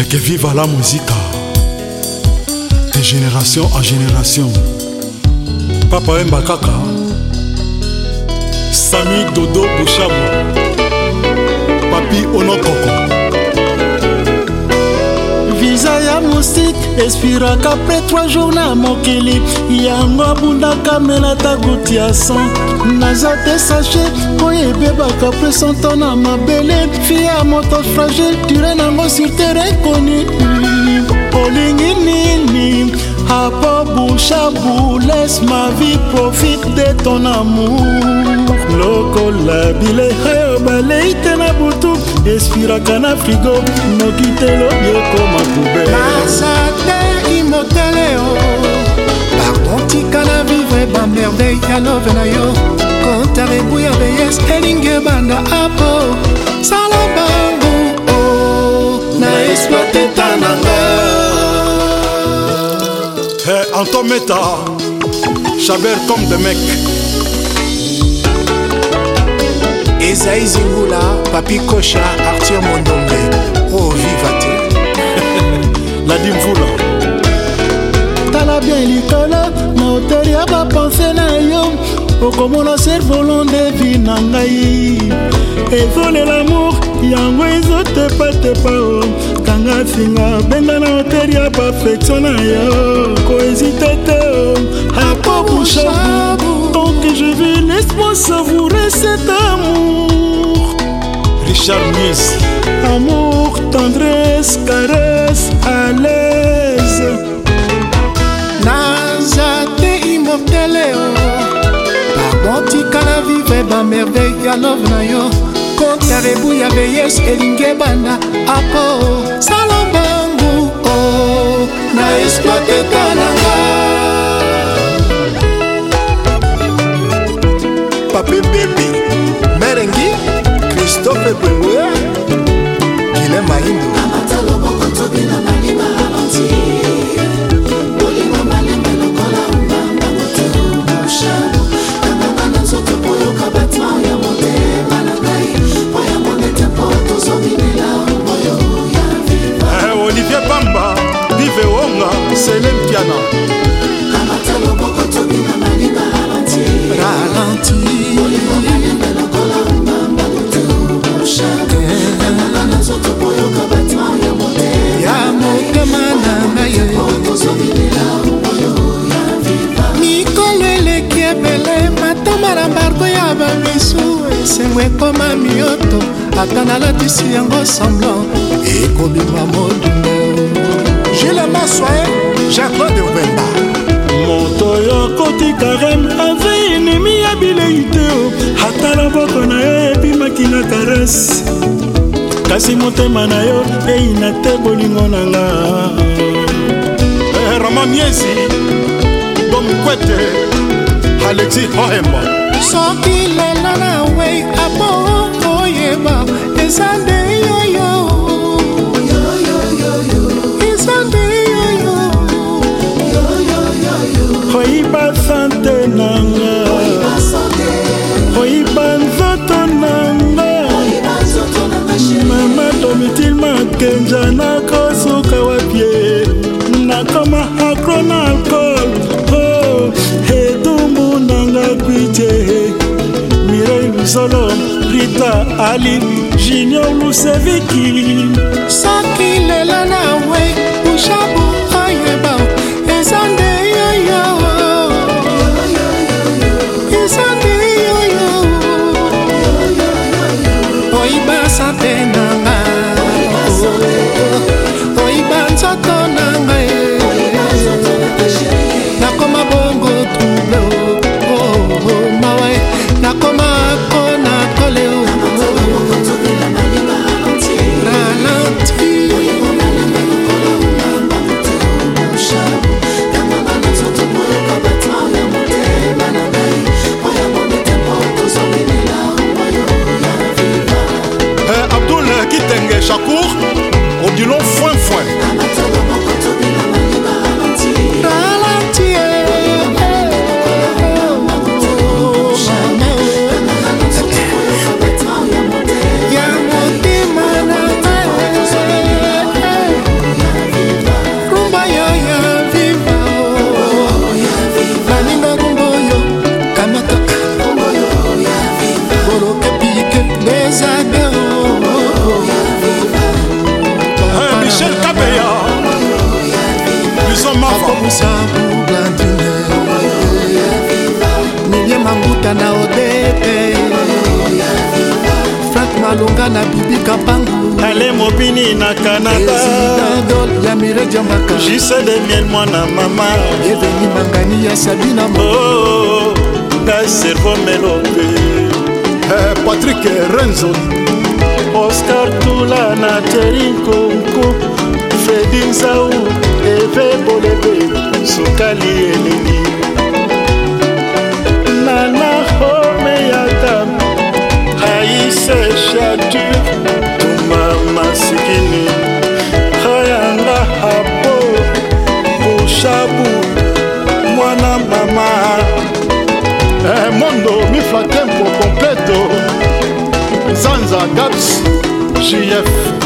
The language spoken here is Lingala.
et que viva la musique de génération en génération. Papa Emba Kaka, Sami Dodo Bouchabo, Papi Onokoko. Visa ya mosika espiraka mpe 3 jour na mokili yango abundaka mela takuti ya 100 naza te sache oyo ebebaka mpe santo na mabele fie ya moto fragile ture nango sur tere ekoni olingi nini apo bushabu les ma vie profite de ton amour lokola bileha eh, obalei te espiraka na frigo noki te lobi ekoma kubelnasate imotele o bakontika na vivre bamerdeille ya love na yo konta rebu ya beyes elingi ebanda apo sala bangu o oh, na esploite tananga hey, eh, antometa chabert comme de mec isaï zingula papi kocha arthur mondombe o oh, viva te ladi mvula tala bien likolo na hotel ya bapense na yo okomona servolon devi na ngai ezolela amour yango ezotepatepa o kanga singa benga na hotel ya baflexion na yo koezite te o akobushabu je vais laisse-moi savourer cet amour Richard Mies Amour, tendresse, caresse, à l'aise naza te immortele eh o oh. babotikala vive bamerveille ya love na yo kontra rebuya beyes elingi ebanda apo sala mbangu o oh. na exploite tananga papi bimbi merengi kristophe bwengue kile maindu ata nalatisi yango semblant ekobima modumo gile maswae jean-claude mbemba moto oyo okoti karem avei nemi ya bilei te ata loboko na yo ebimaki na karese kasi motema na yo eyina te bolingo na nga eh, roma miezi domkwete alexi ohemba soki lelo na wei eza nde yoyo eza nde yoyo oyiba sante nanga oyiba nzoto nanga mama domitil makenja nakosuka wapie nakoma akro na alkol o oh, edumbu nanga kuitie mirei luzolo rita alibi junior museviki du long foin foin. mesa bublantine milie manguta na odete frank malonga na bibi kampangu ale mobini na canadadol ya miredia mbaka jise de miel mwana mama eveni mangani ya sabina mo oh, na servo melope eh, patrik renzo oscar tula na terinkonko mobali elengi nana homeyata raise chatur tuma masikini rayanga hapo bushabu mwana mama eh, mondo miflatempo kompleto zanza gaps jf